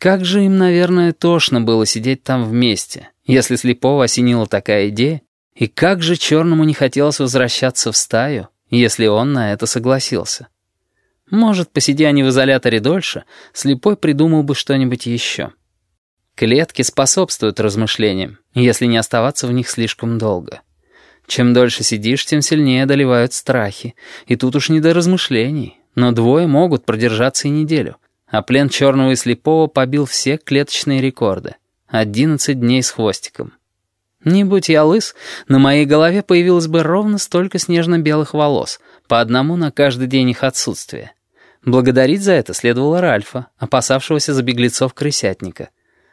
Как же им, наверное, тошно было сидеть там вместе, если слепого осенила такая идея, и как же черному не хотелось возвращаться в стаю, если он на это согласился. Может, посидя они в изоляторе дольше, слепой придумал бы что-нибудь еще. Клетки способствуют размышлениям, если не оставаться в них слишком долго. Чем дольше сидишь, тем сильнее одолевают страхи, и тут уж не до размышлений, но двое могут продержаться и неделю — а плен черного и слепого побил все клеточные рекорды. Одиннадцать дней с хвостиком. Не будь я лыс, на моей голове появилось бы ровно столько снежно-белых волос, по одному на каждый день их отсутствия. Благодарить за это следовало Ральфа, опасавшегося за беглецов крысятника.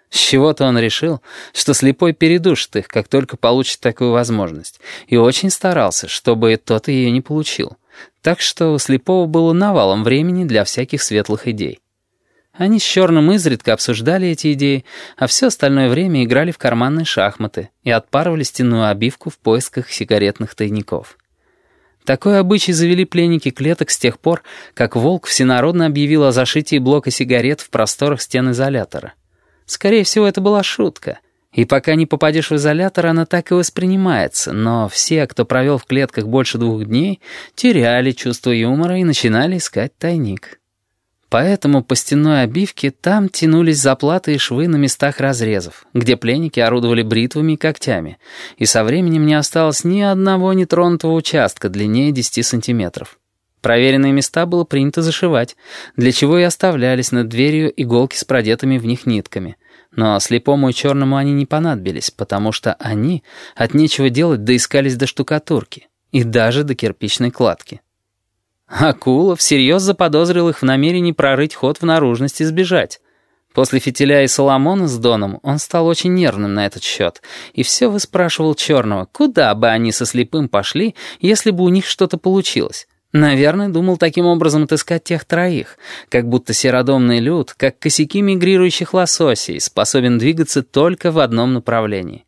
С чего-то он решил, что слепой передушит их, как только получит такую возможность, и очень старался, чтобы тот ее не получил. Так что у слепого было навалом времени для всяких светлых идей. Они с Черным изредка обсуждали эти идеи, а все остальное время играли в карманные шахматы и отпарывали стенную обивку в поисках сигаретных тайников. Такой обычай завели пленники клеток с тех пор, как Волк всенародно объявил о зашитии блока сигарет в просторах стен изолятора. Скорее всего, это была шутка. И пока не попадешь в изолятор, она так и воспринимается, но все, кто провел в клетках больше двух дней, теряли чувство юмора и начинали искать тайник. Поэтому по стенной обивке там тянулись заплаты и швы на местах разрезов, где пленники орудовали бритвами и когтями, и со временем не осталось ни одного нетронутого участка длиннее 10 сантиметров. Проверенные места было принято зашивать, для чего и оставлялись над дверью иголки с продетыми в них нитками. Но слепому и черному они не понадобились, потому что они от нечего делать доискались до штукатурки и даже до кирпичной кладки. Акула всерьез заподозрил их в намерении прорыть ход в наружность и сбежать. После фитиля и Соломона с Доном он стал очень нервным на этот счет, и все выспрашивал Черного, куда бы они со слепым пошли, если бы у них что-то получилось. Наверное, думал таким образом отыскать тех троих, как будто серодомный люд, как косяки мигрирующих лососей, способен двигаться только в одном направлении.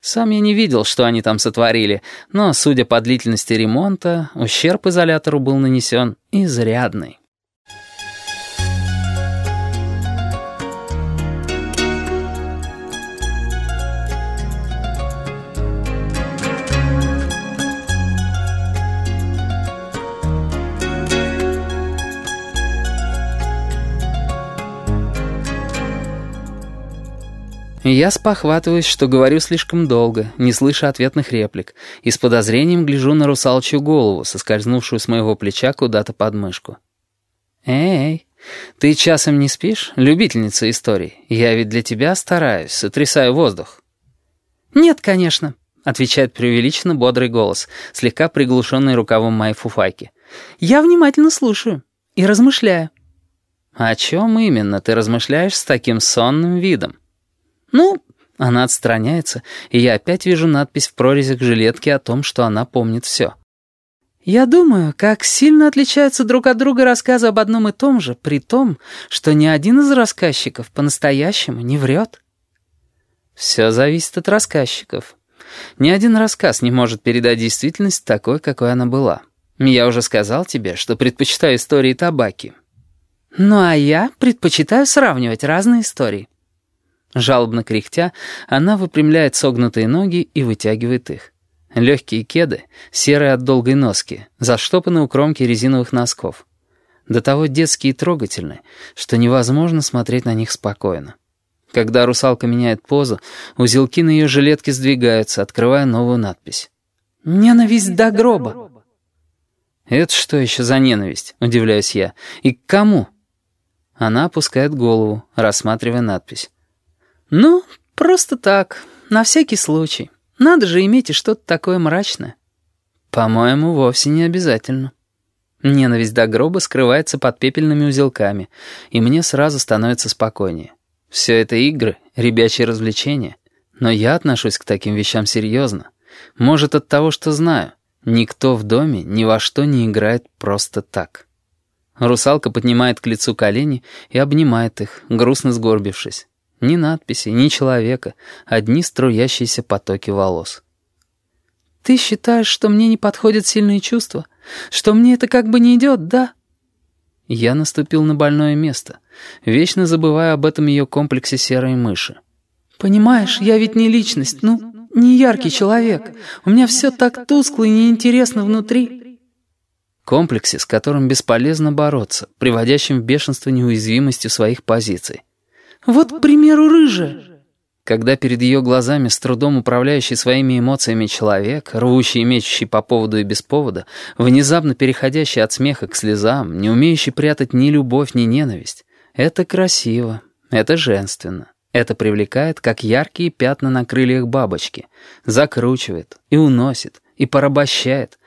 Сам я не видел, что они там сотворили, но, судя по длительности ремонта, ущерб изолятору был нанесен изрядный. Я спохватываюсь, что говорю слишком долго, не слыша ответных реплик, и с подозрением гляжу на русалчью голову, соскользнувшую с моего плеча куда-то под мышку. «Эй, ты часом не спишь, любительница историй? Я ведь для тебя стараюсь, сотрясаю воздух». «Нет, конечно», — отвечает преувеличенно бодрый голос, слегка приглушенный рукавом моей фуфайки. «Я внимательно слушаю и размышляю». «О чем именно ты размышляешь с таким сонным видом?» «Ну...» Она отстраняется, и я опять вижу надпись в прорезях жилетки о том, что она помнит все. «Я думаю, как сильно отличаются друг от друга рассказы об одном и том же, при том, что ни один из рассказчиков по-настоящему не врет». «Все зависит от рассказчиков. Ни один рассказ не может передать действительность такой, какой она была. Я уже сказал тебе, что предпочитаю истории табаки». «Ну а я предпочитаю сравнивать разные истории». Жалобно кряхтя, она выпрямляет согнутые ноги и вытягивает их. Легкие кеды, серые от долгой носки, заштопаны у кромки резиновых носков. До того детские и трогательные, что невозможно смотреть на них спокойно. Когда русалка меняет позу, узелки на ее жилетке сдвигаются, открывая новую надпись. «Ненависть до гроба». «Это что еще за ненависть?» — удивляюсь я. «И к кому?» Она опускает голову, рассматривая надпись. «Ну, просто так, на всякий случай. Надо же иметь и что-то такое мрачное». «По-моему, вовсе не обязательно». Ненависть до гроба скрывается под пепельными узелками, и мне сразу становится спокойнее. Все это игры, ребячьи развлечения. Но я отношусь к таким вещам серьезно. Может, от того, что знаю. Никто в доме ни во что не играет просто так. Русалка поднимает к лицу колени и обнимает их, грустно сгорбившись. Ни надписи, ни человека, одни струящиеся потоки волос. «Ты считаешь, что мне не подходят сильные чувства? Что мне это как бы не идет, да?» Я наступил на больное место, вечно забывая об этом ее комплексе серой мыши. «Понимаешь, я ведь не личность, ну, не яркий человек. У меня все так тускло и неинтересно внутри». Комплексе, с которым бесполезно бороться, приводящим в бешенство неуязвимостью своих позиций. «Вот, к примеру, рыжая» когда перед ее глазами с трудом управляющий своими эмоциями человек, рвущий и мечущий по поводу и без повода, внезапно переходящий от смеха к слезам, не умеющий прятать ни любовь, ни ненависть. Это красиво, это женственно, это привлекает, как яркие пятна на крыльях бабочки, закручивает и уносит, и порабощает.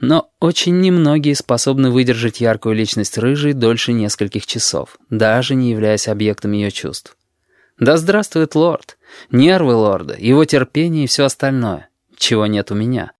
Но очень немногие способны выдержать яркую личность рыжей дольше нескольких часов, даже не являясь объектом ее чувств. Да здравствует лорд! Нервы лорда, его терпение и все остальное, чего нет у меня.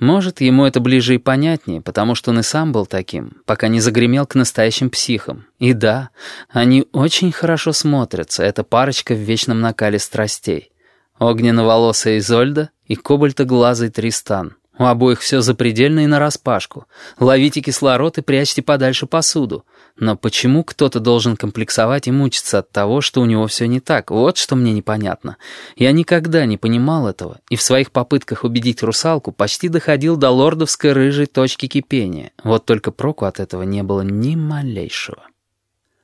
Может, ему это ближе и понятнее, потому что он и сам был таким, пока не загремел к настоящим психам. И да, они очень хорошо смотрятся, эта парочка в вечном накале страстей. Огненно-волосая Изольда и кобальтоглазый Тристан. У обоих все запредельно и нараспашку. Ловите кислород и прячьте подальше посуду. Но почему кто-то должен комплексовать и мучиться от того, что у него все не так? Вот что мне непонятно. Я никогда не понимал этого, и в своих попытках убедить русалку почти доходил до лордовской рыжей точки кипения. Вот только проку от этого не было ни малейшего.